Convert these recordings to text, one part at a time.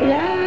Yeah.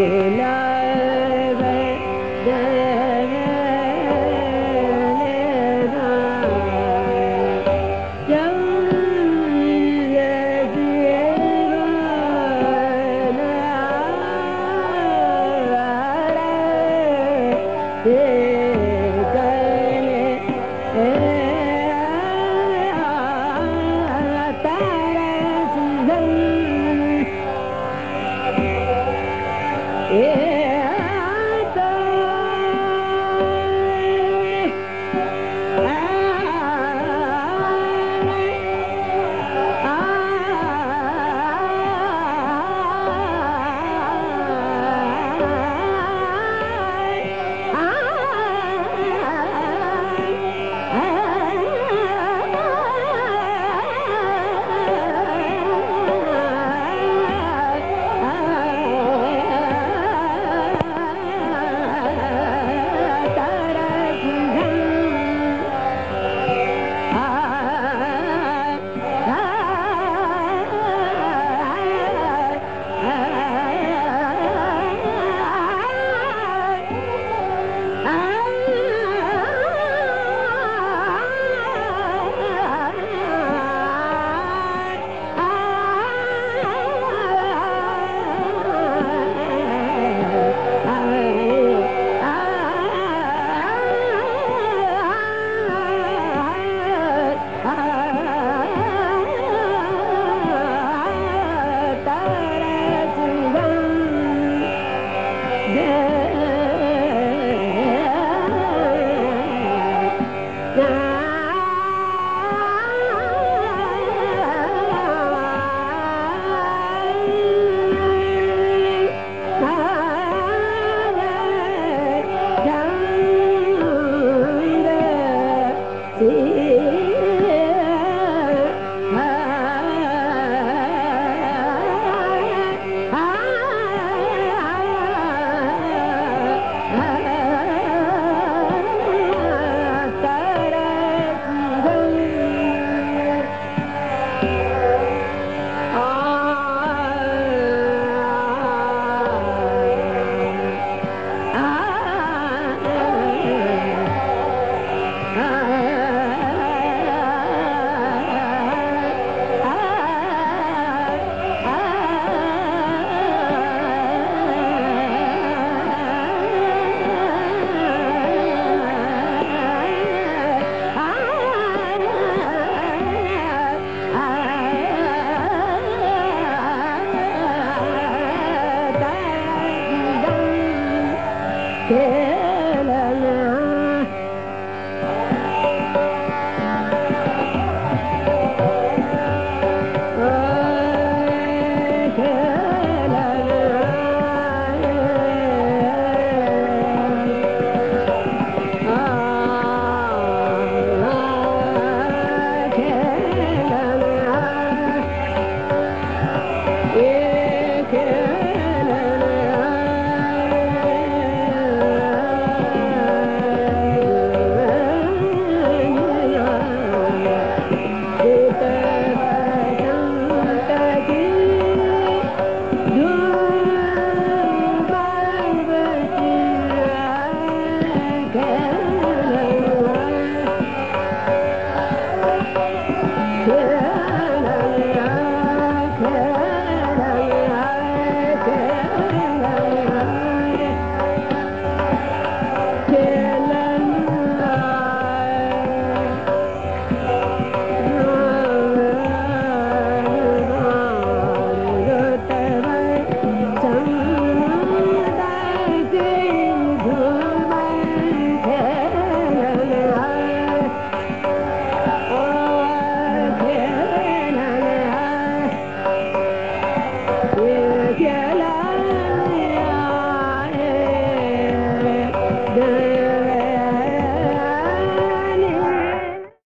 गिरना